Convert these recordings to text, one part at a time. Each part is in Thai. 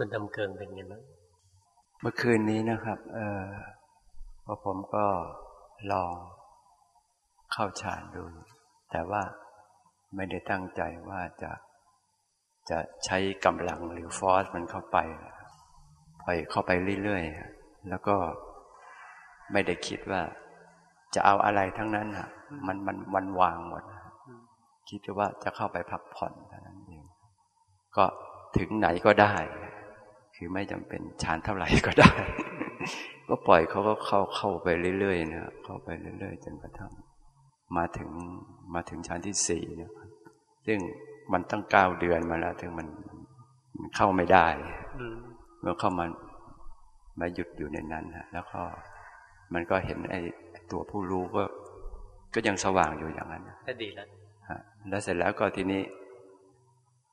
คุณดำเกิงเป็นไงบ้างเมื่อคืนนี้นะครับ เออพอผมก็ลองเข้าฌานดู แต่ว่าไม่ได้ตั้งใจว่าจะจะใช้กำลังหรือฟอสมันเข้าไปปล่อยเข้าไปเรื่อยๆ แล้วก็ไม่ได้คิดว่า จะเอาอะไรทั้งนั้นฮะมันมันมันวางหมด คิดว่าจะเข้าไปพักผ่อนเท่านั้นเอง ก็ถึงไหนก็ได้ คือไม่จำเป็นชานเท่าไหร่ก็ได้ ก็ปล่อยเขาก็เข้าเข้าไปเรื่อยๆนะเข้าไปเรื่อยๆจนกระทั่งมาถึงมาถึงชั้นที่สี่เนี่ยซึ่งมันตั้งเก้าเดือนมาแล้วถึงมันเข้าไม่ได้เมื่อเข้ามามาหยุดอยู่ในนั้นนะแล้วก็มันก็เห็นไอ้ตัวผู้รู้ก็ ก็ยังสว่างอยู่อย่างนั้นก็ดีแล้วแล้วเสร็จแล้วก็ทีนี้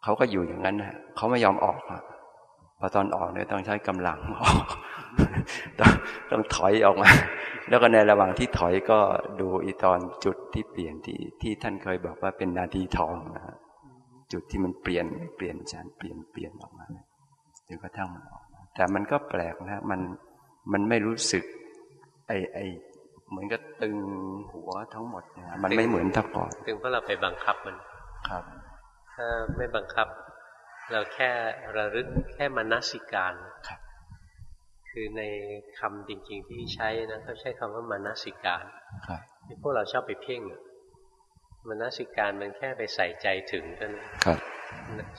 เขาก็อยู่อย่างนั้นนะเขาไม่ยอมออกพ อตอนออกเนี่ยต้องใช้กำลังออกต้องต้องถอยออกมา แล้วก็ในระหว่างที่ถอยก็ดูอีตอนจุดที่เปลี่ยนที่ที่ท่านเคยบอกว่าเป็นนาทีทองนะจุดที่มันเปลี่ยนเปลี่ยนชานเปลี่ยนเปลี่ยนออกมาจนกระทั่งมันออกแต่มันก็แปลกนะมันมันไม่รู้สึก ไอไอเหมือนกับตึงหัวทั้งหมดนะมันไม่เหมือนทัก่อนตึงเพราะเราไปบังคับมันครับ ถ้าไม่บังคับ เราแค่ระลึกแค่มนสิการครับ คือในคำจริง ๆ ที่ใช้นะเขาใช้คำว่ามนสิการครับที่พวกเราชอบไปเพ่งมนสิการมันแค่ไปใส่ใจถึงเท่านั้นครับ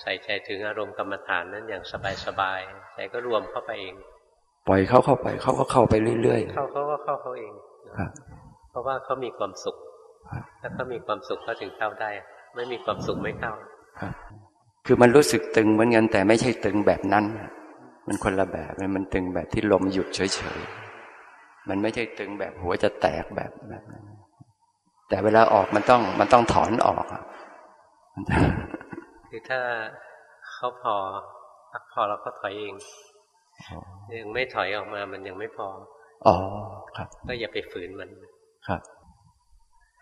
ใส่ใจถึงอารมณ์กรรมฐานนั้นอย่างสบายๆใจก็รวมเข้าไปเอง ปล่อยเขาเข้าไปเขาก็เข้าไปเรื่อยๆเข้าเขาก็เข้าเขาเองเพราะว่าเขามีความสุข ถ้าเขามีความสุขเขาถึงเข้าได้ ไม่มีความสุขไม่เข้าคื อมันรู้สึกตึงเหมือนกันแต่ไม่ใช่ตึงแบบนั้น มันคนละแบบมันตึงแบบที่ลมหยุดเฉยๆ มันไม่ใช่ตึงแบบหัวจะแตกแบบแบบนั้น แต่เวลาออกมันต้องมันต้องถอนออกคือถ้าเขาพอพักพอเราก็ถอยเองยังไม่ถอยออกมามันยังไม่พอ อ๋อ ครับ ก็อย่าไปฝืนมัน ครับ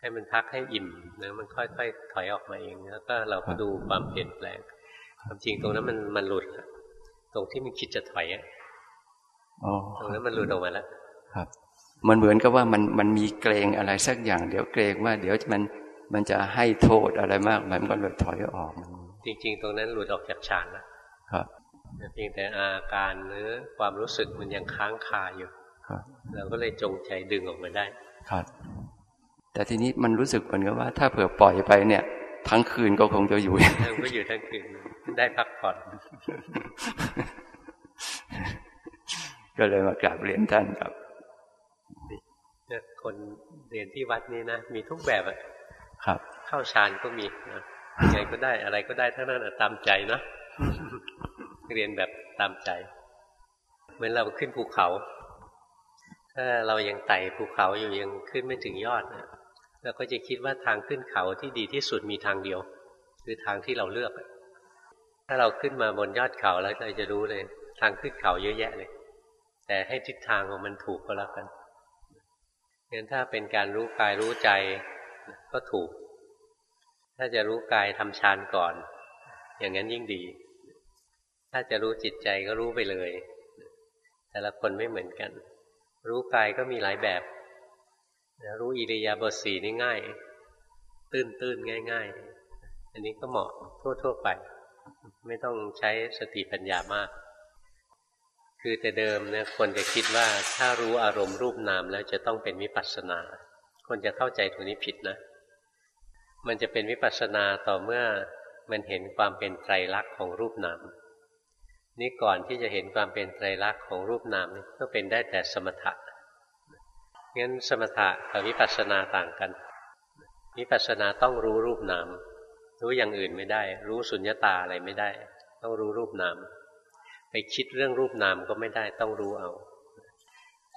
ให้มันพักให้อิ่มนะมันค่อยๆถอยออกมาเองแล้วก็เราก็ดูความเปลี่ยนแปลงความจริงตรงนั้นมันมันหลุดตรงที่มันคิดจะถอยอะตรงนั้นมันหลุดออกมาแล้วครับ มันเหมือนกับว่ามันมันมีเกรงอะไรสักอย่าง เดี๋ยวเกรงว่า เดี๋ยวมันมันจะให้โทษอะไรมากมันก็เลยถอยออก จริง ๆ ตรงนั้นหลุดออกจากฌานนะครับเพียงแต่อาการหรือความรู้สึกมันยังค้างคาอยู่เราก็เลยจงใจดึงออกมาได้ ครับ แต่ทีนี้มันรู้สึกเหมือนกับว่า ถ้าเผื่อปล่อยไปเนี่ย ทั้งคืนก็คงจะอยู่ก็อยู่ทั้งคืนได้พักผ่อนก็เลยมากราบเรียนท่านครับคนเรียนที่วัดนี้นะมีทุกแบบอะครับ เข้าฌานก็มีนะไงก็ได้อะไรก็ได้ทั้งนั้นตามใจนะเรียนแบบตามใจ เหมือนเราขึ้นภูเขา ถ้าเรายังไต่ภูเขาอยู่ยังขึ้นไม่ถึงยอดนะ เราก็จะคิดว่าทางขึ้นเขาที่ดีที่สุดมีทางเดียว คือทางที่เราเลือก ถ้าเราขึ้นมาบนยอดเขาแล้วเราจะรู้เลย ทางขึ้นเขาเยอะแยะเลย แต่ให้ทิศทางของมันถูกก็แล้วกันงั้นถ้าเป็นการรู้กายรู้ใจก็ถูก ถ้าจะรู้กายทำฌานก่อน อย่างนั้นยิ่งดี ถ้าจะรู้จิตใจก็รู้ไปเลย แต่ละคนไม่เหมือนกัน รู้กายก็มีหลายแบบ รู้อิริยาบถสี่นี่ง่าย ตื้นตื้นง่ายง่ายอันนี้ก็เหมาะทั่วทั่วไป ไม่ต้องใช้สติปัญญามาก คือแต่เดิมเนี่ยคนจะคิดว่าถ้ารู้อารมณ์รูปนามแล้วจะต้องเป็นวิปัสสนา คนจะเข้าใจตรงนี้ผิดนะ มันจะเป็นวิปัสสนาต่อเมื่อมันเห็นความเป็นไตรลักษณ์ของรูปนามนี่ก่อนที่จะเห็นความเป็นไตรลักษณ์ของรูปนามนี่ก็เป็นได้แต่สมถะ งั้นสมถะกับวิปัสสนาต่างกันวิปัสสนาต้องรู้รูปนาม รู้อย่างอื่นไม่ได้ รู้สุญญตาอะไรไม่ได้ ต้องรู้รูปนาม ไปคิดเรื่องรูปนามก็ไม่ได้ต้องรู้เอา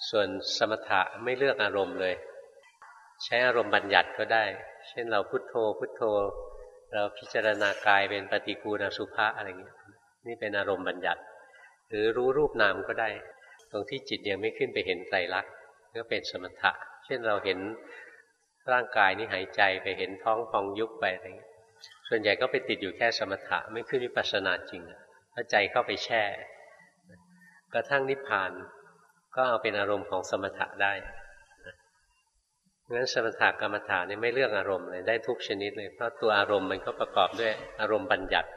ส่วนสมถะไม่เลือกอารมณ์เลย ใช้อารมณ์บัญญัติก็ได้ เช่นเราพุโทโธ พุโทโธ เราพิจารณากายเป็นปฏิกูลสุภาอะไรเงี้ยนี่เป็นอารมณ์บัญญัติ หรือรู้รูปนามก็ได้ ตรงที่จิตยังไม่ขึ้นไปเห็นไตรลักษณ์ ก็เป็นสมถะ เช่นเราเห็นร่างกายนี้หายใจไปเห็นท้องพองยุบไปอะไรเงี้ยส่วนใหญ่ก็ไปติดอยู่แค่สมถะไม่ขึ้นวิปัสสนาจริงเพราะใจเข้าไปแช่ กระทั่งนิพพานก็เอาเป็นอารมณ์ของสมถะได้งั้นสมถะกรรมฐานนี่ไม่เลือกอารมณ์เลยได้ทุกชนิดเลย เพราะตัวอารมณ์มันก็ประกอบด้วยอารมณ์บัญญัติ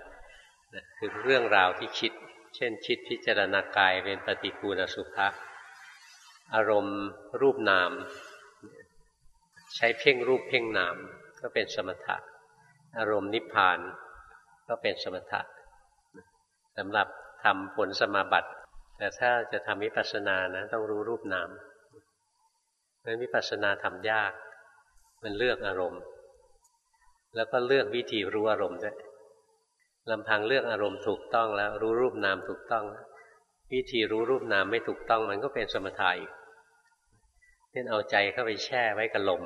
คือเรื่องราวที่คิด เช่น คิดพิจารณากายเป็นปฏิกูลสุภะ อารมณ์รูปนาม ใช้เพ่งรูปเพ่งนาม ก็เป็นสมถะ อารมณ์นิพพาน ก็เป็นสมถะสำหรับทำผลสมาบัติ แต่ถ้าจะทำวิปัสสนานะ ต้องรู้รูปนามเพราะวิปัสสนาทำยาก มันเลือกอารมณ์ แล้วก็เลือกวิธีรู้อารมณ์ด้วยลำพังเลือกอารมณ์ถูกต้องแล้ว รู้รูปนามถูกต้องวิธีรู้รูปนามไม่ถูกต้องมันก็เป็นสมถะอีก เช่นเอาใจเข้าไปแช่ไว้กับลม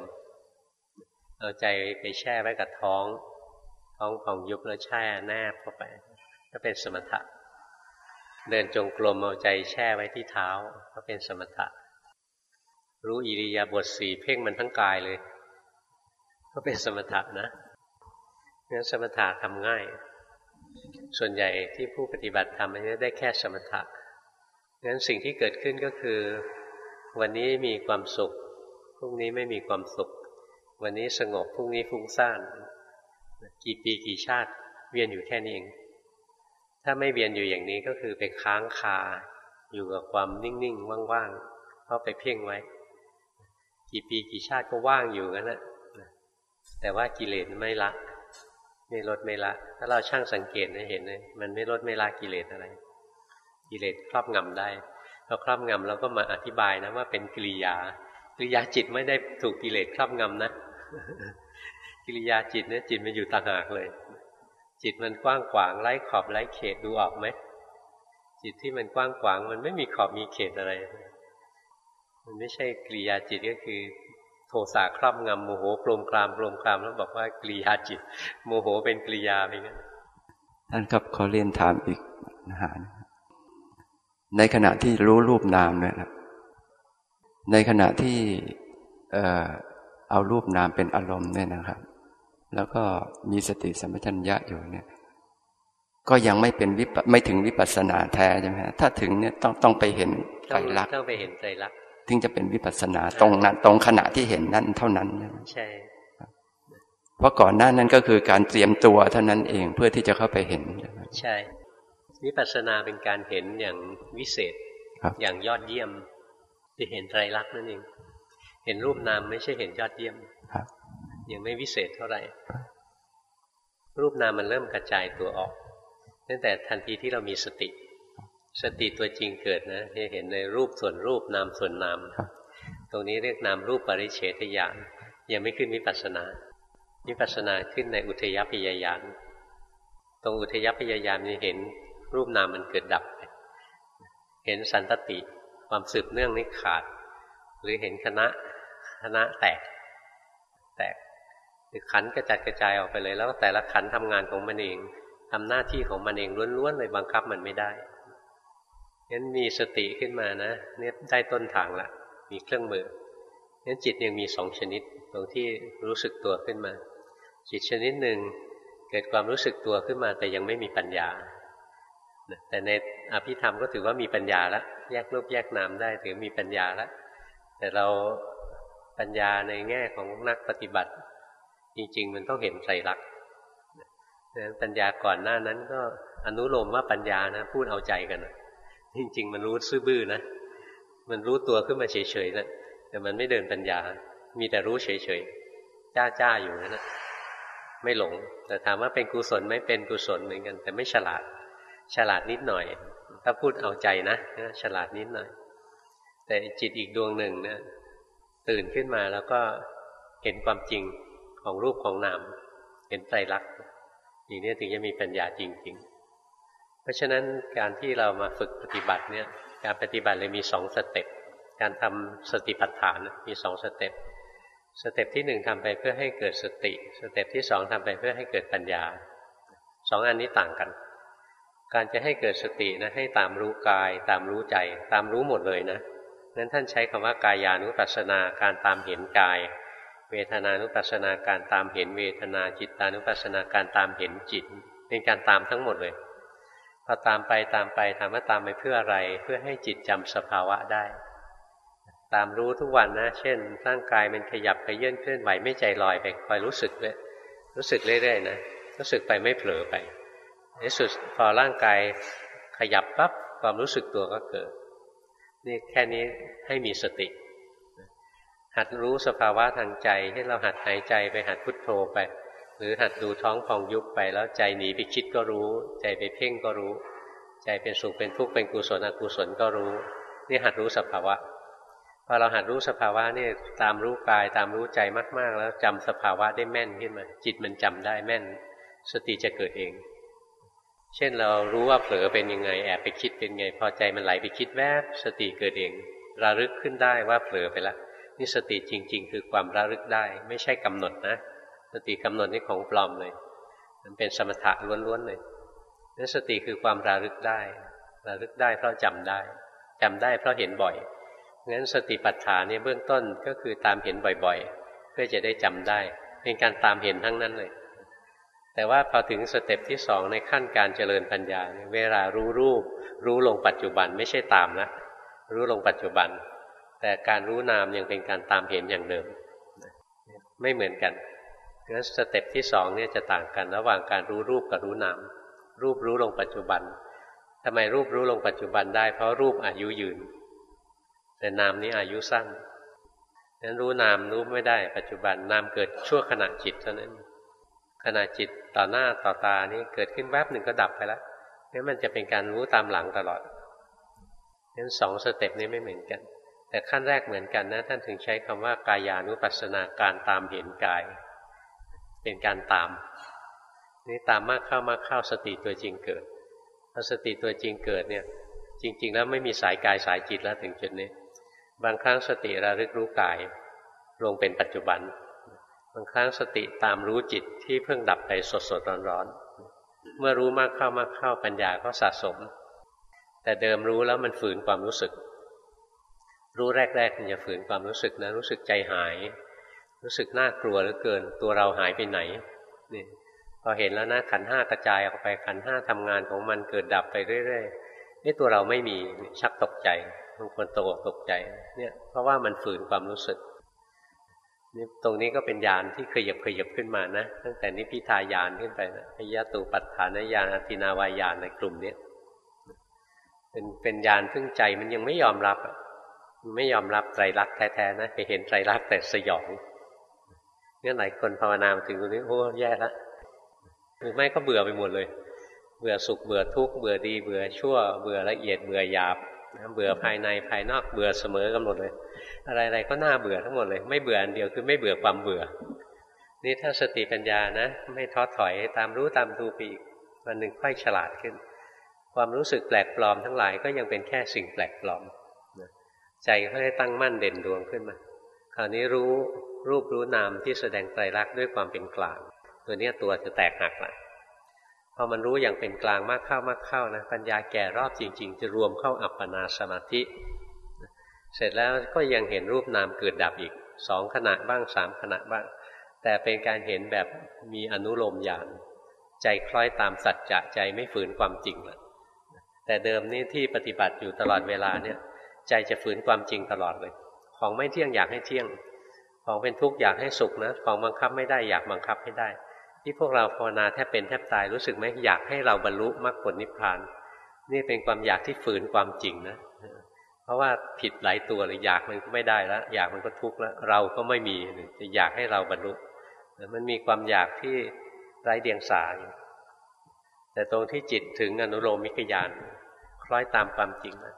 เอาใจไปแช่ไว้กับท้อง ท้องของยุบแล้วแช่แนบเข้าไป ก็เป็นสมถะ เดินจงกรมเอาใจแช่ไว้ที่เท้า ก็เป็นสมถะ รู้อิริยาบถสี่เพ่งมันทั้งกายเลย ก็เป็นสมถะนะงั้นสมถะทำง่าย ส่วนใหญ่ที่ผู้ปฏิบัติทำมันได้แค่สมถะงั้นสิ่งที่เกิดขึ้นก็คือ วันนี้มีความสุข พรุ่งนี้ไม่มีความสุข วันนี้สงบ พรุ่งนี้ฟุ้งซ่าน กี่ปีกี่ชาติ เวียนอยู่แค่นี้เอง ถ้าไม่เวียนอยู่อย่างนี้ก็คือไปค้างคาอยู่กับความนิ่งๆ ว่างๆเพราไปเพ่งไว้ กี่ปีกี่ชาติก็ว่างอยู่กันแหละแต่ว่ากิเลสไม่ละ ไม่ลดไม่ละ ถ้าเราช่างสังเกตนะเห็นเลยมันไม่ลดไม่ละกิเลสอะไร กิเลสครอบงำได้ เราครอบงำเราก็มาอธิบายนะว่าเป็นกิริยา กิริยาจิตไม่ได้ถูกกิเลสครอบงำนะ กิริยาจิตเนี่ยจิตมันอยู่ต่างหากเลย จิตมันกว้างขวางไร้ขอบไร้เขตดูออกไหมจิตที่มันกว้างขวางมันไม่มีขอบมีเขตอะไร มันไม่ใช่กิริยาจิตก็คือ โทสะครอบงำโมโหโกรมครามโกรมครามแล้วบอกว่ากิริยาจิต โมโหเป็นกิริยาไปงั้นท่านครับขอเรียนถามอีกนะฮะ ในขณะที่รู้รูปนามเนี่ยนะในขณะที่เอ่อเอารูปนามเป็นอารมณ์เนี่ยนะครับ แล้วก็มีสติสัมปชัญญะอยู่เนี่ย ก็ยังไม่เป็นวิปไม่ถึงวิปัสสนาแท้ใช่ไหมถ้าถึงเนี่ยต้องต้องไปเห็นไตรลักษณ์ต้องไปเห็นไตรลักษณ์ถึงจะเป็นวิปัสสนาตรงนั้นตรงขณะที่เห็นนั้นเท่านั้นใช่เพราะก่อนหน้านั้นก็คือการเตรียมตัวเท่านั้นเองเพื่อที่จะเข้าไปเห็นใช่ วิปัสสนาเป็นการเห็นอย่างวิเศษอย่างยอดเยี่ยมจะเห็นไตรลักษณ์นั่นเองเห็นรูปนามไม่ใช่เห็นยอดเยี่ยมยังไม่วิเศษเท่าไหร่ รูปนามมันเริ่มกระจายตัวออกตั้งแต่ทันทีที่เรามีสติ สติตัวจริงเกิดนะจะเห็นในรูปส่วนรูปนามส่วนนามตรงนี้เรียกนามรูปปริเฉทญาณยังไม่ขึ้นวิปัสสนาวิปัสสนาขึ้นในอุทยพยายานตรงอุทยพยายานนี่เห็น รูปนามมันเกิดดับเห็นสันตติความสืบเนื่องนี้ขาด หรือเห็นคณะคณะแตก แตกคือขันกระจัดกระจายออกไปเลย แล้วแต่ละขันทำงานของมันเองทำหน้าที่ของมันเองล้วนๆเลยบังคับมันไม่ได้งั้นมีสติขึ้นมานะเนี่ยได้ต้นทางละมีเครื่องมืองั้นจิตยังมีสองชนิดตรงที่รู้สึกตัวขึ้นมา จิตชนิดหนึ่งเกิดความรู้สึกตัวขึ้นมาแต่ยังไม่มีปัญญา แต่ในอภิธรรมก็ถือว่ามีปัญญาแล้วแยกรูปแยกนามได้ถือมีปัญญาแล้วแต่เราปัญญาในแง่ของนักปฏิบัติ จริง ๆ มันต้องเห็นไตรลักษณ์ปัญญาก่อนหน้านั้นก็อนุโลมว่าปัญญานะ พูดเอาใจกันจริง ๆ มันรู้ซื่อบื้อนะมันรู้ตัวขึ้นมาเฉยๆนะแต่มันไม่เดินปัญญา มีแต่รู้เฉยๆจ้าๆอยู่นั่นนะไม่หลง แต่ถามว่าเป็นกุศลไหมเป็นกุศลเหมือนกัน แต่ไม่ฉลาด ฉลาดนิดหน่อย ถ้าพูดเอาใจนะฉลาดนิดหน่อย แต่จิตอีกดวงหนึ่งเนี่ยตื่นขึ้นมาแล้วก็เห็นความจริงของรูปของนามเห็นไตรลักษณ์อย่างนี้ถึงจะมีปัญญาจริง ๆ เพราะฉะนั้นการที่เรามาฝึกปฏิบัติเนี่ย การปฏิบัติเลยมีสอง step การทำสติปัฏฐานมีสอง step step ที่หนึ่งทำไปเพื่อให้เกิดสติ step ที่สองทำไปเพื่อให้เกิดปัญญาสองอันนี้ต่างกัน การจะให้เกิดสตินะให้ตามรู้กาย ตามรู้ใจ ตามรู้หมดเลยนะนั้นท่านใช้คำว่ากายานุปัสสนาการตามเห็นกาย เวทนานุปัสสนาการตามเห็นเวทนาจิตานุปัสสนาการตามเห็นจิต เป็นการตามทั้งหมดเลยพอตามไปตามไปถามว่าตามไปเพื่ออะไร เพื่อให้จิตจำสภาวะได้ ตามรู้ทุกวันนะ เช่น ร่างกายมันขยับไปเยื่นเคลื่อนไหวไม่ใจลอยไปคอยรู้สึกเลยรู้สึกเรื่อยๆนะรู้สึกไปไม่เผลอไป ในสุดพอร่างกายขยับปั๊บความรู้สึกตัวก็เกิด นี่แค่นี้ให้มีสติ หัดรู้สภาวะทางใจให้เราหัดหายใจไปหัดพุทโธไป หรือหัดดูท้องพองยุบไป แล้วใจหนีไปคิดก็รู้ ใจไปเพ่งก็รู้ ใจเป็นสุขเป็นทุกข์เป็นกุศลอกุศลก็รู้ นี่หัดรู้สภาวะพอเราหัดรู้สภาวะนี่ตามรู้กายตามรู้ใจมาก ๆ แล้วจำสภาวะได้แม่นขึ้นมา จิตมันจำได้แม่น สติจะเกิดเอง เช่นเรารู้ว่าเผลอเป็นยังไงแอบไปคิดเป็นไง พอใจมันไหลไปคิดแวบสติเกิดเองระลึกขึ้นได้ว่าเผลอไปแล้วนี่สติจริง ๆ คือความระลึกได้ ไม่ใช่กำหนดนะ สติกำหนดนี่ของปลอมเลย มันเป็นสมถะล้วนๆเลยนั่นสติคือความระลึกได้ ระลึกได้เพราะจำได้จำได้เพราะเห็นบ่อยงั้นสติปัฏฐานเนี่ยเบื้องต้นก็คือตามเห็นบ่อยๆ เพื่อจะได้จำได้ เป็นการตามเห็นทั้งนั้นเลย แต่ว่าพอถึงสเต็ปที่สองในขั้นการเจริญปัญญา เวลารู้รูป รู้ลงปัจจุบันไม่ใช่ตามนะรู้ลงปัจจุบัน แต่การรู้นามยังเป็นการตามเห็นอย่างเดิม ไม่เหมือนกันงั้นสเต็ปที่สองเนี่ยจะต่างกันระหว่างการรู้รูปกับรู้นาม รูปรู้ลงปัจจุบันทำไมรูปรู้ลงปัจจุบันได้ เพราะรูปอายุยืน แต่นามนี้อายุสั้นงั้นรู้นามรู้ไม่ได้ปัจจุบันนามเกิดชั่วขณะจิตเท่านั้น ขณะจิตต่อหน้าต่อตานี่เกิดขึ้นแวบหนึ่งก็ดับไปแล้วนี่มันจะเป็นการรู้ตามหลังตลอดนั้นสองสเต็ปนี้ไม่เหมือนกัน แต่ขั้นแรกเหมือนกันนะ ท่านถึงใช้คำว่ากายานุปัสสนาการตามเห็นกาย เป็นการตาม นี่ตามมากเข้ามากเข้าสติตัวจริงเกิดพอสติตัวจริงเกิดเนี่ย จริง ๆ แล้วไม่มีสายกายสายจิตแล้วถึงจุดนี้ บางครั้งสติระลึกรู้กายลงเป็นปัจจุบัน บางครั้งสติตามรู้จิตที่เพิ่งดับไปสดสดร้อนร้อนเมื่อรู้มากเข้ามากเข้าปัญญาก็สะสม แต่เดิมรู้แล้วมันฝืนความรู้สึก รู้แรกๆมันจะฝืนความรู้สึกนะรู้สึกใจหาย รู้สึกน่ากลัวเหลือเกิน ตัวเราหายไปไหนนี่พอเห็นแล้วนะขันห้ากระจายออกไปขันห้าทำงานของมันเกิดดับไปเรื่อยๆนี่ตัวเราไม่มีชักตกใจบางคนตกตกใจเนี่ยเพราะว่ามันฝืนความรู้สึก นี่ตรงนี้ก็เป็นญาณที่ขยับขยับขึ้นมานะ ตั้งแต่นิพิทายานขึ้นไปนะพยาตูปัฏฐานญาณอธินาวายานในกลุ่มนี้เป็นเป็นญาณพึ่งใจมันยังไม่ยอมรับมันไม่ยอมรับไตรลักษณ์แท้ๆนะไปเห็นไตรลักษณ์แต่สยองงั้นหลายคนภาวนาถึงตรงนี้โอ้แย่ละหรือไม่ก็เบื่อไปหมดเลย เบื่อสุขเบื่อทุกข์เบื่อดี เบื่อชั่ว เบื่อละเอียดเบื่อหยาบ เบื่อภายในภายนอกเบื่อเสมอกันหมดเลย อะไรๆก็น่าเบื่อทั้งหมดเลย ไม่เบื่ออันเดียวคือไม่เบื่อความเบื่อ นี่ถ้าสติปัญญานะ ไม่ท้อถอยตามรู้ตามดูไปอีกวันหนึ่งค่อยฉลาดขึ้น ความรู้สึกแปลกปลอมทั้งหลายก็ยังเป็นแค่สิ่งแปลกปลอมใจก็ได้ตั้งมั่นเด่นดวงขึ้นมา คราวนี้รู้รูปรู้นามที่แสดงไตรลักษณ์ด้วยความเป็นกลาง ตัวนี้ตัวจะแตกหักละ พอมันรู้อย่างเป็นกลางมากเข้ามากเข้านะปัญญาแก่รอบจริง ๆ จะรวมเข้าอัปปนาสมาธิ เสร็จแล้วก็ยังเห็นรูปนามเกิดดับอีกสองขณะบ้างสามขณะบ้าง แต่เป็นการเห็นแบบมีอนุโลมญาณใจคล้อยตามสัจจะใจไม่ฝืนความจริงละแต่เดิมนี่ที่ปฏิบัติอยู่ตลอดเวลาเนี่ย ใจจะฝืนความจริงตลอดเลย ของไม่เที่ยงอยากให้เที่ยง ของเป็นทุกข์อยากให้สุขนะ ของบังคับไม่ได้อยากบังคับให้ได้ ที่พวกเราภาวนาแทบเป็นแทบตายรู้สึกไหมอยากให้เราบรรลุมรรคผลนิพพาน นี่เป็นความอยากที่ฝืนความจริงนะเพราะว่าผิดหลายตัวเลยอยากมันก็ไม่ได้แล้วอยากมันก็ทุกข์แล้วเราก็ไม่มีจะอยากให้เราบรรลุมันมีความอยากที่ไร้เดียงสาอยู่แต่ตรงที่จิตถึงอนุโลมมิกยานคล้อยตามความจริงนะ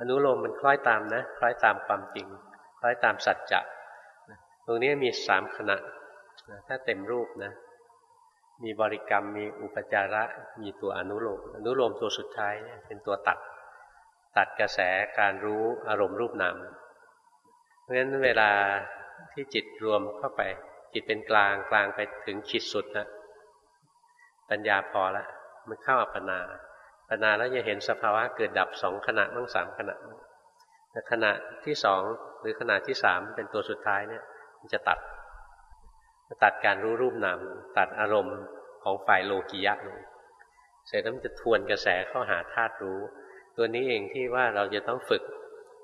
อนุโลมมันคล้อยตามนะ คล้อยตามความจริง คล้อยตามสัจจะ ตรงนี้มีสามขณะถ้าเต็มรูปนะ มีบริกรรมมีอุปจาระ มีตัวอนุโลมอนุโลมตัวสุดท้ายเป็นตัวตัด ตัดกระแสการรู้อารมณ์รูปนามเพราะฉะนั้นเวลาที่จิตรวมเข้าไป จิตเป็นกลางกลางไปถึงขีดสุดนะปัญญาพอละมันเข้าอัปปนาปนาแล้วจะเห็นสภาวะเกิดดับสองขณะบ้างสามขณะแต่ขณะที่สองหรือขณะที่สามเป็นตัวสุดท้ายเนี่ย จะตัด ตัดการรู้รูปนามตัดอารมณ์ของฝ่ายโลกิยะลงเสร็จแล้วมันจะทวนกระแสเข้าหาธาตุรู้ ตัวนี้เองที่ว่าเราจะต้องฝึก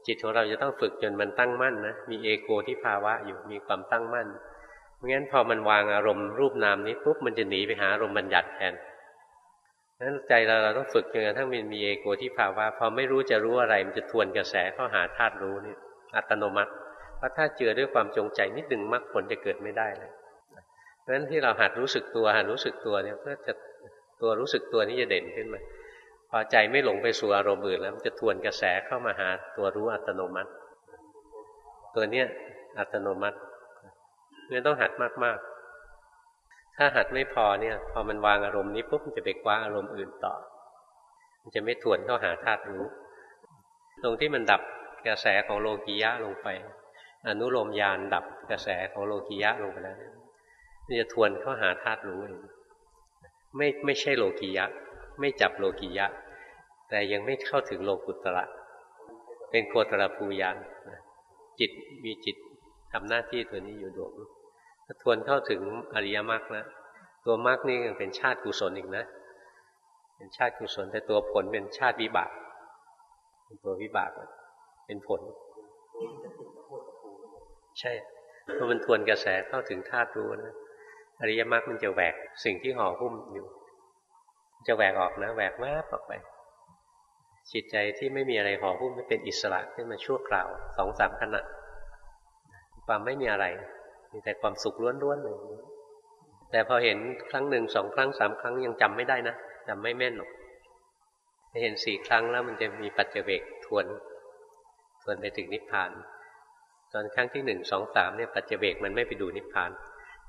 จิตของเราจะต้องฝึกจนมันตั้งมั่นนะมีเอโกที่ภาวะอยู่มีความตั้งมั่นไม่งั้นพอมันวางอารมณ์รูปนามนี้ปุ๊บมันจะหนีไปหาอารมณ์บัญญัติแทนนั้นใจเราเราต้องฝึกจนกระทั่งมันมีเอโกที่ภาวะพอไม่รู้จะรู้อะไร มันจะทวนกระแสเข้าหาธาตุรู้นี่อัตโนมัติ เพราะถ้าเจือด้วยความจงใจนิดหนึ่งมรรคผลจะเกิดไม่ได้เลยเพราะฉะนั้นที่เราหัดรู้สึกตัวหัดรู้สึกตัวเนี่ยเพื่อจะตัวรู้สึกตัวนี้จะเด่นขึ้นมาพอใจไม่หลงไปสู่อารมณ์อื่นแล้วมันจะทวนกระแสเข้ามาหาตัวรู้อัตโนมัติ ตัวเนี้ยอัตโนมัติเนี่ยต้องหัดมากๆ ถ้าหัดไม่พอเนี่ย พอมันวางอารมณ์นี้ปุ๊บมันจะไปคว้าอารมณ์อื่นต่อ มันจะไม่ทวนเข้าหาธาตุรู้ ตรงที่มันดับกระแสของโลกียะลงไป อนุโลมยานดับกระแสของโลกียะลงไปแล้วมันจะทวนเข้าหาธาตุรู้เองไม่ไม่ใช่โลกียะ ไม่จับโลกียะ แต่ยังไม่เข้าถึงโลกุตระ เป็นโคตรภูยานจิตมีจิตทำหน้าที่ตัวนี้อยู่ดวงถ้าทวนเข้าถึงอริยมรรคนะตัวมรรคนี่ยังเป็นชาติกุศลอีกนะ เป็นชาติกุศลแต่ตัวผลเป็นชาติวิบากเป็นตัววิบากเป็นผล ใช่เพราะมันทวนกระแสเข้าถึงธาตุรู้นะอริยมรรคมันจะแหวกสิ่งที่ห่อหุ้มอยู่จะแหวกออกนะแหวกแวบออกไป จิตใจที่ไม่มีอะไรห่อหุ้มไม่เป็นอิสระขึ้นมาชั่วคราวสองสามขณะความไม่มีอะไร มีแต่ความสุขล้วนๆเลยแต่พอเห็นครั้งหนึ่งสองครั้งสามครั้งยังจำไม่ได้นะจำไม่แม่นหรอกเห็นสี่ครั้งแล้วมันจะมีปัจเจกทวนทวนไปถึงนิพพาน ตอนครั้งที่หนึ่งสองสามเนี่ยปัจเจกมันไม่ไปดูนิพพาน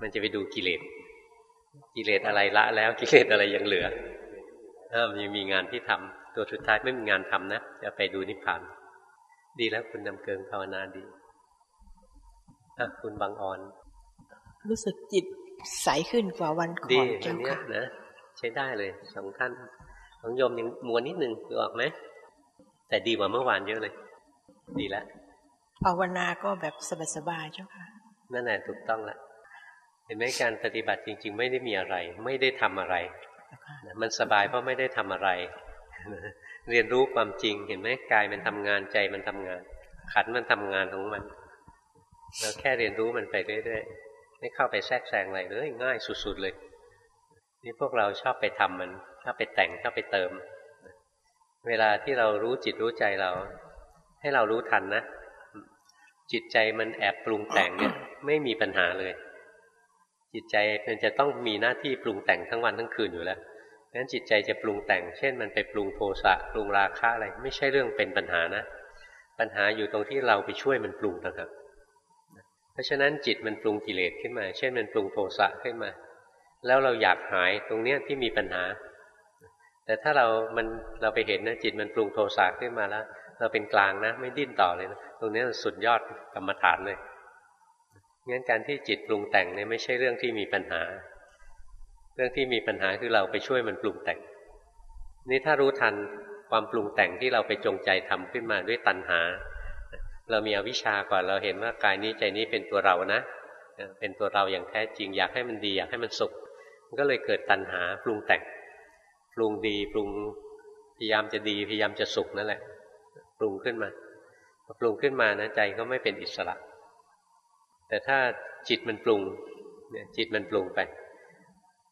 มันจะไปดูกิเลสกิเลสอะไรละแล้วกิเลสอะไรยังเหลือถ้ามันยังมีงานที่ทำตัวสุดท้ายไม่มีงานทำนะจะไปดูนิพพาน ดีแล้วคุณนำเกิงภาวนาดีคุณบางอ่อน รู้สึกจิตใสขึ้นกว่าวันก่อนเจ้าค่ะนะใช้ได้เลยสองท่านของโยมยังมัวนิดนึงดูออกไหมแต่ดีกว่าเมื่อวานเยอะเลย ดีแล้ว ภาวนาก็แบบสบายๆเจ้าค่ะ นั่นแหละถูกต้องละเห็นไหมการปฏิบัติจริง ๆ ไม่ได้มีอะไร ไม่ได้ทำอะไร มันสบายเพราะไม่ได้ทำอะไร เรียนรู้ความจริงเห็นไหมกายมันทำงานใจมันทำงาน ขันมันทำงานของมันเราแค่เรียนรู้มันไปเรื่อยๆไม่เข้าไปแทรกแซงอะไรเลยง่ายสุดๆเลยนี่พวกเราชอบไปทำมันชอบไปแต่งชอบไปเติม เวลาที่เรารู้จิตรู้ใจเรา ให้เรารู้ทันนะ จิตใจมันแอบปรุงแต่งเนี่ยไม่มีปัญหาเลย จิตใจมันจะต้องมีหน้าที่ปรุงแต่งทั้งวันทั้งคืนอยู่แล้วงั้นจิตใจจะปรุงแต่ง เช่น มันไปปรุงโทสะปรุงราคะอะไร ไม่ใช่เรื่องเป็นปัญหานะ ปัญหาอยู่ตรงที่เราไปช่วยมันปรุงนะครับ เพราะฉะนั้นจิตมันปรุงกิเลสขึ้นมา เช่น มันปรุงโทสะขึ้นมา แล้วเราอยากหายตรงเนี้ยที่มีปัญหา แต่ถ้าเรา มัน เราไปเห็นนะจิตมันปรุงโทสะขึ้นมาแล้ว เราเป็นกลางนะ ไม่ดิ้นต่อเลยนะตรงนี้สุดยอดกรรมฐานเลยงั้นการที่จิตปรุงแต่งเนี่ยไม่ใช่เรื่องที่มีปัญหา เรื่องที่มีปัญหาคือเราไปช่วยมันปรุงแต่ง นี่ถ้ารู้ทันความปรุงแต่งที่เราไปจงใจทำขึ้นมาด้วยตัณหา เรามีอวิชชาก่อนเราเห็นว่ากายนี้ใจนี้เป็นตัวเรานะ เป็นตัวเราอย่างแท้จริงอยากให้มันดีอยากให้มันสุข มันก็เลยเกิดตัณหาปรุงแต่ง ปรุงดีปรุงพยายามจะดีพยายามจะสุขนั่นแหละ ปรุงขึ้นมาพอปรุงขึ้นมานะใจก็ไม่เป็นอิสระ แต่ถ้าจิตมันปรุงเนี่ยจิตมันปรุงไป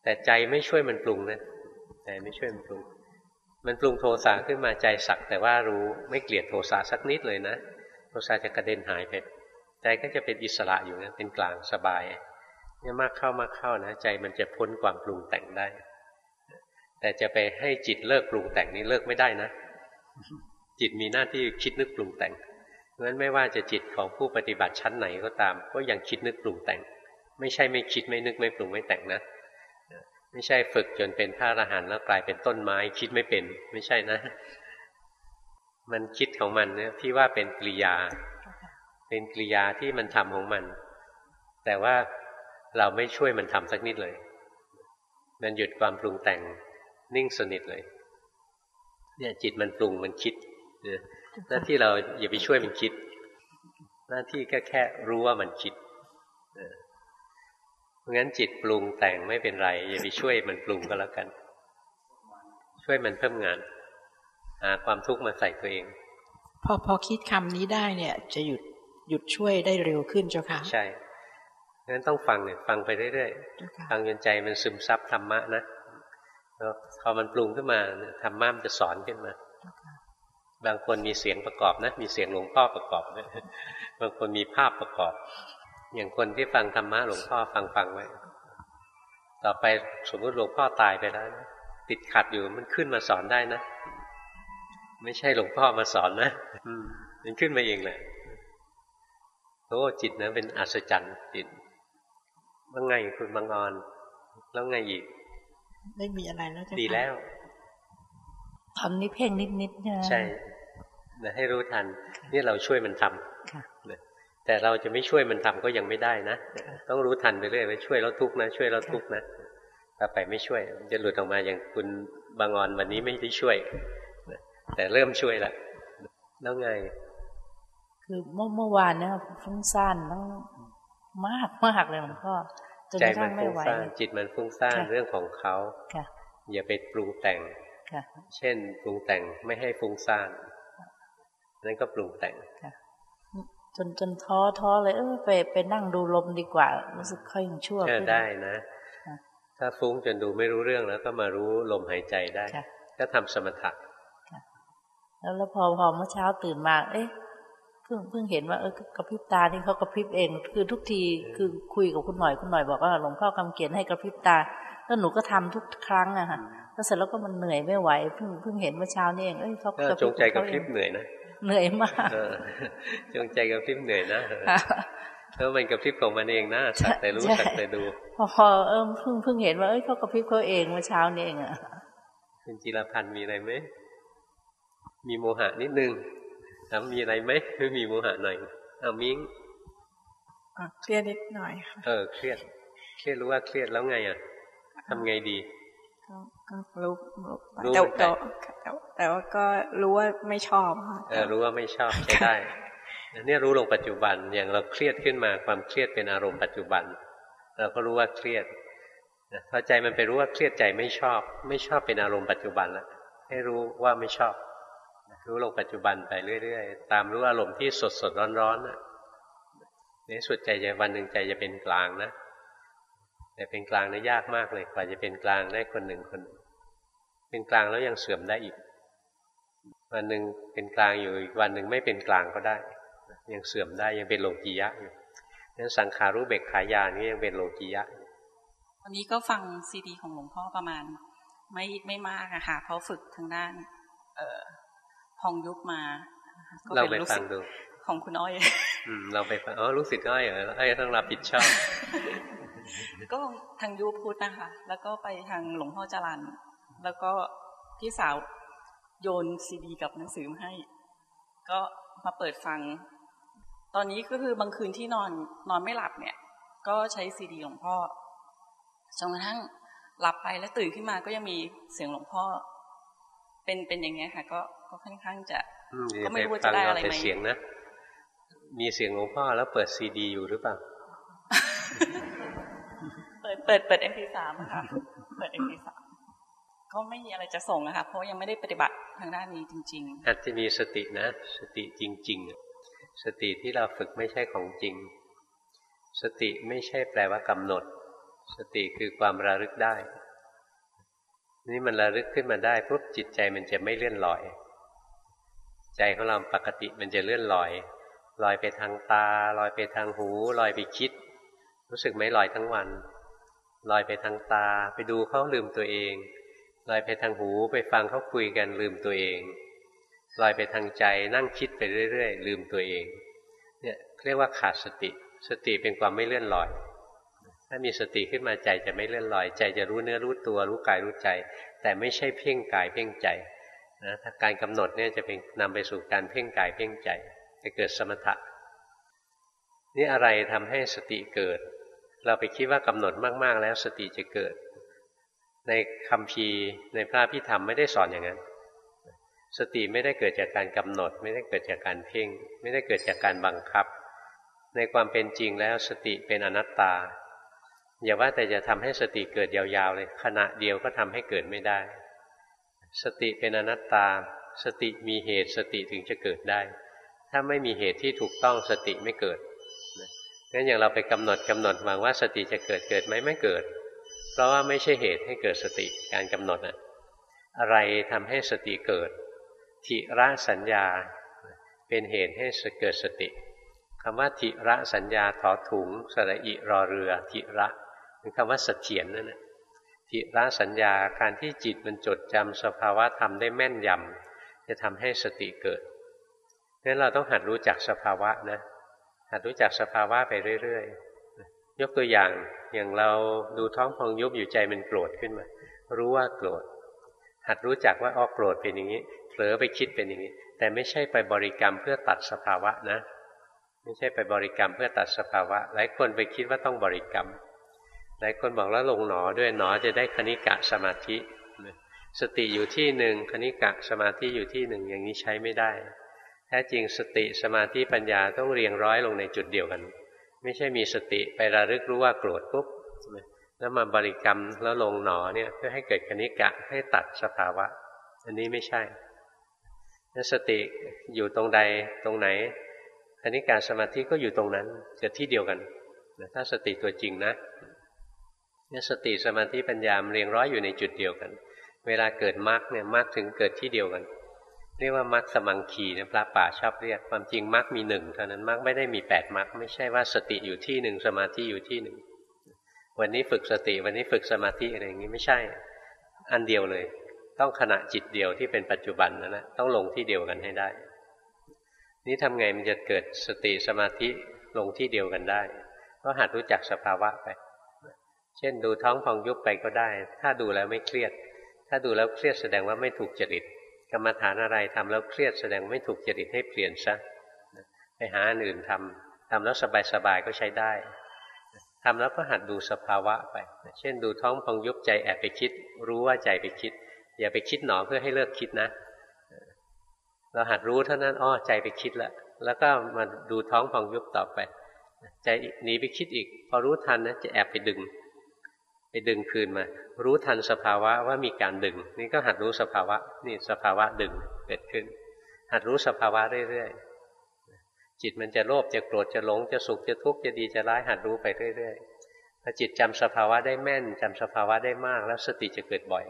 แต่ใจไม่ช่วยมันปรุงนะใจไม่ช่วยมันปรุง มันปรุงโทสะขึ้นมาใจสัก แต่ว่ารู้ไม่เกลียดโทสะสักนิดเลยนะโทสะจะกระเด็นหายไปใจก็จะเป็นอิสระอยู่นะเป็นกลางสบายเนี่ยมากเข้ามากเข้านะใจมันจะพ้นความปรุงแต่งได้ แต่จะไปให้จิตเลิกปรุงแต่งนี้เลิกไม่ได้นะ จิตมีหน้าที่คิดนึกปรุงแต่งเพราะฉะนั้นไม่ว่าจะจิตของผู้ปฏิบัติชั้นไหนก็ตาม ก็ยังคิดนึกปรุงแต่ง ไม่ใช่ไม่คิดไม่นึกไม่ปรุงไม่แต่งนะ ไม่ใช่ฝึกจนเป็นพระอรหันต์แล้วกลายเป็นต้นไม้คิดไม่เป็น ไม่ใช่นะ มันคิดของมันเนี่ยพี่ว่าเป็นกริยา เป็นกริยาที่มันทำของมัน แต่ว่าเราไม่ช่วยมันทำสักนิดเลย มันหยุดความปรุงแต่งนิ่งสนิทเลย เนี่ยจิตมันปรุงมันคิด หน้าที่เราอย่าไปช่วยมันคิด หน้าที่แค่แค่รู้ว่ามันคิดเพราะงั้นจิตปรุงแต่งไม่เป็นไร อย่าไปช่วยมันปรุงก็แล้วกัน ช่วยมันเพิ่มงานหาความทุกข์มาใส่ตัวเอง พอพอคิดคำนี้ได้เนี่ย จะหยุดหยุดช่วยได้เร็วขึ้นเจ้าค่ะ ใช่งั้นต้องฟังเนี่ยฟังไปเรื่อยเจ้าค่ะๆฟังจนใจมันซึมซับธรรมะนะแล้วพอมันปรุงขึ้นมาเนี่ยธรรมะมันจะสอนขึ้นมา บางคนมีเสียงประกอบนะมีเสียงหลวงพ่อประกอบนะบางคนมีภาพประกอบ อย่างคนที่ฟังธรรมะหลวงพ่อฟังฟังไว้ต่อไปสมมติหลวงพ่อตายไปแล้วนะติดขัดอยู่มันขึ้นมาสอนได้นะ ไม่ใช่หลวงพ่อมาสอนนะอืมมันขึ้นมาเองแหละโอ้จิตนะเป็นอัศจรรย์จิตว่าไงคุณบางออนแล้วไงอีก ไม่มีอะไรแล้วเจ้าค่ะดีแล้วตอนนี้เพ่งนิดๆใช่ไหมใช่ นะให้รู้ทันนี่เราช่วยมันทำค่ะนะแต่เราจะไม่ช่วยมันทำก็ยังไม่ได้นะ ต้องรู้ทันไปเรื่อยว่าช่วยแล้วทุกข์นะ ช่วยแล้วทุกข์นะถ้าไปไม่ช่วยมันจะหลุดออกมาอย่างคุณบางออนวันนี้ไม่ได้ช่วยนะแต่เริ่มช่วยแล้วแล้วไง คือเมื่อเมื่อวานเนี่ยฟุ้งซ่านแล้วมากมากเลยหลวงพ่อจนใจกระมัทั่นงไม่ฟุ้งไหวซ่านจิตมันฟุ้งซ่านค่ะเรื่องของเขาค่ะอย่าไปปรุงแต่งค่ะเช่นปรุงแต่งไม่ให้ฟุ้งซ่าน นั่นก็ปรุงแต่งค่ะจนจนท้อท้อเลยเออไปไปนั่งดูลมดีกว่า รู้สึกค่อยยังชั่วเออขึ้นได้นะค่ะถ้าฟุ้งจนดูไม่รู้เรื่องแล้วก็มารู้ลมหายใจได้ค่ะก็ทำสมถะแล้วแล้วพอพอเมื่อเช้าตื่นมา เอ๊ะเพิ่งเพิ่งเห็นว่าเออกระพริบตานี่เขากระพริบเอง คือทุกทีคือคุยกับคุณหน่อยคุณหน่อยบอกว่าหลวงพ่อคำเขียนให้กระพริบตา แล้วหนูก็ทำทุกครั้งอะค่ะแล้วเสร็จแล้วก็มันเหนื่อยไม่ไหวเพิ่งเพิ่งเห็นเมื่อเช้านี่เองเอ้ยเขาก็กระพจริงบใจกระของพเขาริบเองเหนื่อยนะ เหนื่อยมากเออจงใจกระพริบเหนื่อยนะแล้วมันกระพริบของมันเองนะสักแต่รู้ใช่สักแต่ดู พอพอเออเพิ่งเพิ่งเห็นว่าเอ้ยเขากระพริบเขาเองเมื่อเช้านี่เองอะคุณจิรพันธ์มีอะไรไหมมีโมหะนิดนึงถามมีอะไรไหมไม่มีโมหะหน่อยเอามิ้งอะเครียดนิดหน่อยค่ะเออเครียด เครียดรู้ว่าเครียดแล้วไงอะทำไงดี ก็ก็รู้รู้รู้แต่เหมือนกัแต่นแต่แต่ว่าก็รู้ว่าไม่ชอบค่ะเออรู้ว่าไม่ชอบใช้ได้เนี่ยรู้ลงปัจจุบันอย่างเราเครียดขึ้นมาความเครียดเป็นอารมณ์ปัจจุบัน เราก็รู้ว่าเครียดนะพอใจมันไปรู้ว่าเครียดใจไม่ชอบ ไม่ชอบเป็นอารมณ์ปัจจุบันแล้วให้รู้ว่าไม่ชอบ รู้ลงปัจจุบันไปเรื่อยๆ ตามรู้อารมณ์ที่สดสดร้อนร้อนๆน่ะในสุดใจจะวันหนึ่งใจจะเป็นกลางนะ แต่เป็นกลางนะยากมากเลยกว่าจะเป็นกลางได้คนหนึ่งคนหนึ่ง เป็นกลางแล้วยังเสื่อมได้อีก วันหนึ่งเป็นกลางอยู่อีกวันหนึ่งไม่เป็นกลางก็ได้ ยังเสื่อมได้ยังเป็นโลกียะอยู่นั้นสังขารู้เบกขายานี่ยังเป็นโลกียะวันนี้ก็ฟังซีดีของหลวงพ่อประมาณ ไม่ไม่มากอะค่ะเพราะฝึกทางด้าน เอ่อพองยุบมาก็เราป็ไปนลูกฟัศิงษย์ดูของคุณอ้อยอืมเราไปฟังอ๋อรู้สึกง่อยเหรอไอ้ยต้องรับผิดชอบก็ทางยูพุทธนะคะ แล้วก็ไปทางหลวงพ่อจรัน แล้วก็พี่สาวโยนซีดีกับหนังสือมาให้ ก็มาเปิดฟัง ตอนนี้ก็คือบางคืนที่นอนนอนไม่หลับเนี่ย ก็ใช้ซีดีหลวงพ่อจนกระทั่งหลับไปแล้วตื่นขึ้นมาก็ยังมีเสียงหลวงพ่อ เป็นเป็นอย่างเงี้ยค่ะ ก็ก็ค่อนข้างจะอืมก็ไม่รู้ว่าฟัจะได้เอาอะไรแต่ไหมเสียงนะมีเสียงหลวงพ่อแล้วเปิดซีดีอยู่หรือเปล่าเปิดเปิดเปิดเอ็มพีสามค่ะเปิดเอ็มพีสาม ก็ไม่มีอะไรจะส่งอะคะเพราะยังไม่ได้ปฏิบัติทางด้านนี้จริงๆอาจจะมีสตินะ สติจริงๆอะสติที่เราฝึกไม่ใช่ของจริง สติไม่ใช่แปลว่ากำหนด สติคือความระลึกได้ นี่มันระลึกขึ้นมาได้ปุ๊บจิตใจมันจะไม่เลื่อนลอย ใจของเราปกติมันจะเลื่อนลอยลอยไปทางตาลอยไปทางหูลอยไปคิด รู้สึกไหมลอยทั้งวันลอยไปทางตา ไปดูเขาลืมตัวเอง ลอยไปทางหูไปฟังเขาคุยกันลืมตัวเองลอยไปทางใจนั่งคิดไปเรื่อยๆลืมตัวเอง เนี่ยเรียกว่าขาดสติ สติเป็นความไม่เลื่อนลอย ถ้ามีสติขึ้นมาใจจะไม่เลื่อนลอย ใจจะรู้เนื้อรู้ตัวรู้กายรู้ใจ แต่ไม่ใช่เพ่งกายเพ่งใจนะถ้าการกำหนดเนี่ยจะเป็นนำไปสู่การเพ่งกายเพ่งใจจะเกิดสมถะนี่อะไรทำให้สติเกิด เราไปคิดว่ากำหนดมากๆแล้วสติจะเกิด ในคำพีในพระพิธรรมไม่ได้สอนอย่างนั้น สติไม่ได้เกิดจากการกำหนด ไม่ได้เกิดจากการเพ่ง ไม่ได้เกิดจากการบังคับ ในความเป็นจริงแล้วสติเป็นอนัตตา อย่าว่าแต่จะทำให้สติเกิดยาวๆเลย ขณะเดียวก็ทำให้เกิดไม่ได้ สติเป็นอนัตตา สติมีเหตุสติถึงจะเกิดได้ ถ้าไม่มีเหตุที่ถูกต้องสติไม่เกิดงั้นอย่างเราไปกำหนดกำหนดหวังว่าสติจะเกิดเกิดไหมไม่เกิด เพราะว่าไม่ใช่เหตุให้เกิดสติการกำหนดอะอะไรทำให้สติเกิดทิระสัญญาเป็นเหตุให้เกิดสติคำว่าทิระสัญญาถอถุงสระอิรอเรือทิระเป็นคำว่าสเถียนนั่นแหละทิระสัญญาการที่จิตมันจดจำสภาวะธรรมได้แม่นยำจะทำให้สติเกิดนั้นเราต้องหัดรู้จักสภาวะนะหัดรู้จักสภาวะไปเรื่อย ๆ ยกตัวอย่างอย่างเราดูท้องพองยุบอยู่ใจมันโกรธขึ้นมา รู้ว่าโกรธ หัดรู้จักว่าอ๋อโกรธเป็นอย่างนี้เผลอไปคิดเป็นอย่างนี้ แต่ไม่ใช่ไปบริกรรมเพื่อตัดสภาวะนะ ไม่ใช่ไปบริกรรมเพื่อตัดสภาวะ หลายคนไปคิดว่าต้องบริกรรม หลายคนบอกแล้วลงหนอด้วยหนอจะได้คณิกะสมาธิ สติอยู่ที่หนึ่งคณิกะสมาธิอยู่ที่หนึ่งอย่างนี้ใช้ไม่ได้ แท้จริงสติสมาธิปัญญาต้องเรียงร้อยลงในจุดเดียวกัน ไม่ใช่มีสติไประลึกรู้ว่าโกรธปุ๊บแล้วมาบริกรรมแล้วลงหนอเนี่ยเพื่อให้เกิดคณิกะให้ตัดสภาวะ อันนี้ไม่ใช่ถ้าสติอยู่ตรงใดตรงไหนคณิกาสมาธิก็อยู่ตรงนั้นเกิดที่เดียวกันถ้าสติตัวจริงนะนี่สติสมาธิปัญญามเรียงร้อยอยู่ในจุดเดียวกัน เวลาเกิดมรรคเนี่ยมรรคถึงเกิดที่เดียวกัน เรียกว่ามรรคสมังคีนะพระป่าชอบเรียกความจริงมรรคมีหนึ่งเท่านั้นมรรคไม่ได้มีแปดมรรคไม่ใช่ว่าสติอยู่ที่หนึ่งสมาธิอยู่ที่หนึ่งวันนี้ฝึกสติวันนี้ฝึกสมาธิอะไรอย่างนี้ไม่ใช่ อันเดียวเลย ต้องขณะจิตเดียวที่เป็นปัจจุบันนั่นแหละต้องลงที่เดียวกันให้ได้ นี่ทำไงมันจะเกิดสติสมาธิลงที่เดียวกันได้ ก็หัดรู้จักสภาวะไป เช่นดูท้องพองยุบไปก็ได้ ถ้าดูแล้วไม่เครียด ถ้าดูแล้วเครียดแสดงว่าไม่ถูกจริต กรรมฐานอะไรทำแล้วเครียดแสดงไม่ถูกจริตให้เปลี่ยนซะไปหาอันอื่นทำทำแล้วสบายๆก็ใช้ได้ทำแล้วก็หัดดูสภาวะไป เช่นดูท้องพองยุบใจแอบไปคิด รู้ว่าใจไปคิด อย่าไปคิดหนอเพื่อให้เลิกคิดนะ เราหัดรู้เท่านั้นอ้อใจไปคิดแล้วแล้วก็มาดูท้องพองยุบต่อไป ใจหนีไปคิดอีก พอรู้ทันนะจะแอบไปดึง ไปดึงคืนมา รู้ทันสภาวะว่ามีการดึง นี่ก็หัดรู้สภาวะ นี่สภาวะดึงเกิดขึ้น หัดรู้สภาวะเรื่อยๆจิตมันจะโลภจะโกรธจะหลงจะสุขจะทุกข์จะดีจะร้ายหัดรู้ไปเรื่อยๆถ้าจิตจำสภาวะได้แม่นจำสภาวะได้มาก แล้วสติจะเกิดบ่อย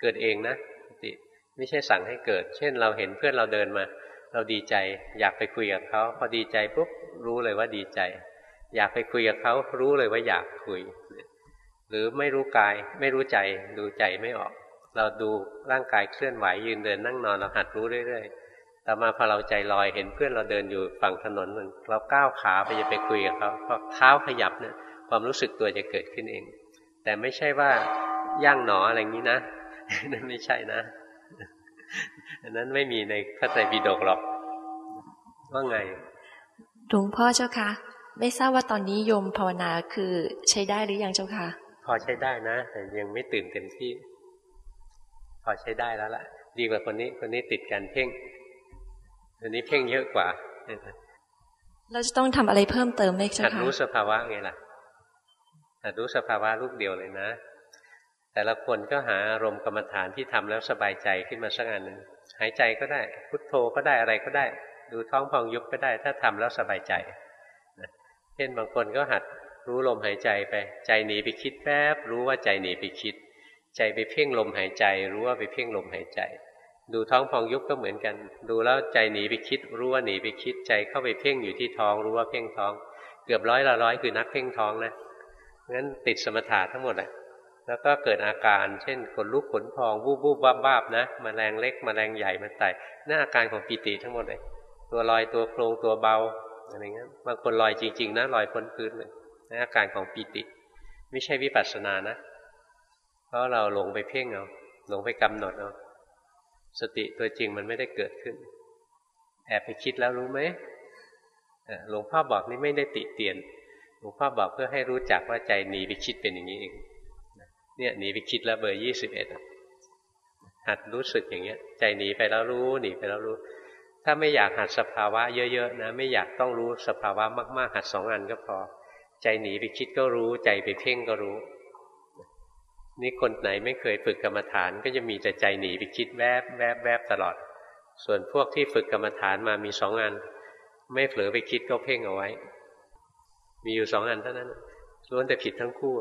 เกิดเองนะสติไม่ใช่สั่งให้เกิด เช่น เราเห็นเพื่อนเราเดินมา เราดีใจ อยากไปคุยกับเขาพอดีใจปุ๊บรู้เลยว่าดีใจ อยากไปคุยกับเขารู้เลยว่าอยากคุย หรือไม่รู้กายไม่รู้ใจดูใจไม่ออก เราดูร่างกายเคลื่อนไหวยืนเดินนั่งนอนเราหัดรู้เรื่อยๆต่อมาพอเราใจลอยเห็นเพื่อนเราเดินอยู่ฝั่งถนนนึงเราก้าวขาไปจะไปคุยกับเขาพอเท้าขยับเนี่ยความรู้สึกตัวจะเกิดขึ้นเอง แต่ไม่ใช่ว่าย่างหนออะไรอย่างนี้นะนั่นไม่ใช่นะอันนั้นไม่มีในพระไตรปิฎกหรอก ว่าไงหลวงพ่อเจ้าคะไม่ทราบว่าตอนนี้โยมภาวนาคือใช้ได้หรือยังเจ้าคะ พอใช้ได้นะ แต่ยังไม่ตื่นเต็มที่ พอใช้ได้แล้วล่ะ ดีกว่าคนนี้คนนี้ติดการเพ่งคนนี้เพ่งเยอะกว่า เราจะต้องทำอะไรเพิ่มเติมไหมเจ้าคะหัดรู้สภาวะไงล่ะหัดรู้สภาวะลูกเดียวเลยนะ แต่ละคนก็หาอารมณ์กรรมฐานที่ทำแล้วสบายใจขึ้นมาสักอันหนึ่งหายใจก็ได้ พุทโธก็ได้อะไรก็ได้ ดูท้องพองยุบก็ได้ ถ้าทำแล้วสบายใจเช่นบางคนก็หัด รู้ลมหายใจไป ใจหนีไปคิดแป๊บรู้ว่าใจหนีไปคิด ใจไปเพ่งลมหายใจ รู้ว่าไปเพ่งลมหายใจ ดูท้องพองยุบก็เหมือนกัน ดูแล้วใจหนีไปคิด รู้ว่าหนีไปคิด ใจเข้าไปเพ่งอยู่ที่ท้อง รู้ว่าเพ่งท้อง เกือบร้อยละร้อยคือนักเพ่งท้องนะงั้นติดสมถะทั้งหมดแหละแล้วก็เกิดอาการ เช่นขนลุกขนพองวูบวูบวับวับนะมแมลงเล็กมแมลงใหญ่มันไต่นั่นอาการของปีติทั้งหมดเลยตัวลอยตัวโครงตัวเบาอะไรเงี้ยบางคนลอยจริง ๆ นะลอยพ้นพื้นเลย ในอาการของปีติ ไม่ใช่วิปัสสนานะ เพราะเราหลงไปเพ่งเอาหลงไปกำหนดเอาสติตัวจริงมันไม่ได้เกิดขึ้น แอบไปคิดแล้วรู้ไหมหลวงพ่อบอกนี่ไม่ได้ติเตียนหลวงพ่อบอกเพื่อให้รู้จักว่าใจหนีไปคิดเป็นอย่างนี้เองเนี่ยหนีไปคิดแล้วเบอร์ยี่สิบเอ็ดหัดรู้สึกอย่างเงี้ย ใจหนีไปแล้วรู้หนีไปแล้วรู้ ถ้าไม่อยากหัดสภาวะเยอะๆนะ ไม่อยากต้องรู้สภาวะมากๆ หัดสองอันก็พอ ใจหนีไปคิดก็รู้ ใจไปเพ่งก็รู้ นี่คนไหนไม่เคยฝึกกรรมฐานก็จะมีแต่ใจหนีไปคิดแวบแวบแวบตลอด ส่วนพวกที่ฝึกกรรมฐานมามีสองอัน ไม่เผลอไปคิดก็เพ่งเอาไว้ มีอยู่สองอันเท่านั้นล้วนแต่ผิดทั้งคู่